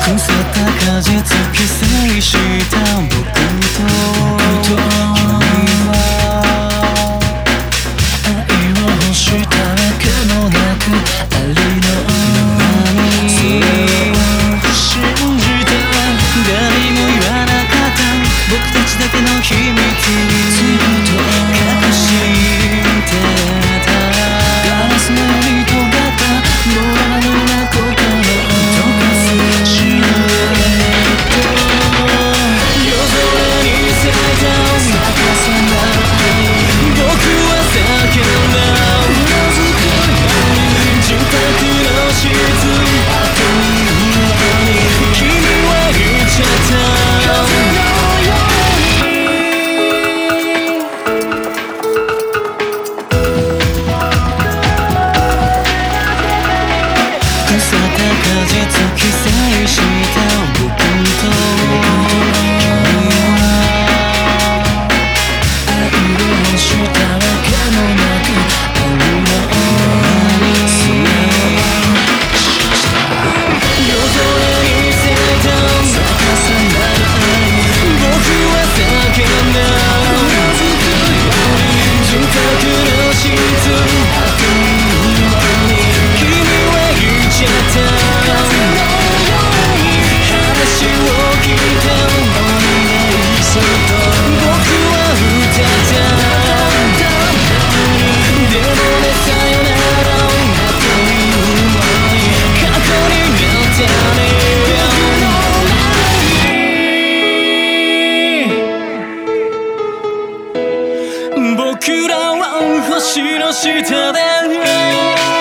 腐った果実寄生した僕と君は愛をしたけもなくありのままに信じ誰も言わなかった僕たちだけの秘密にずっと隠して実僕らは星の下で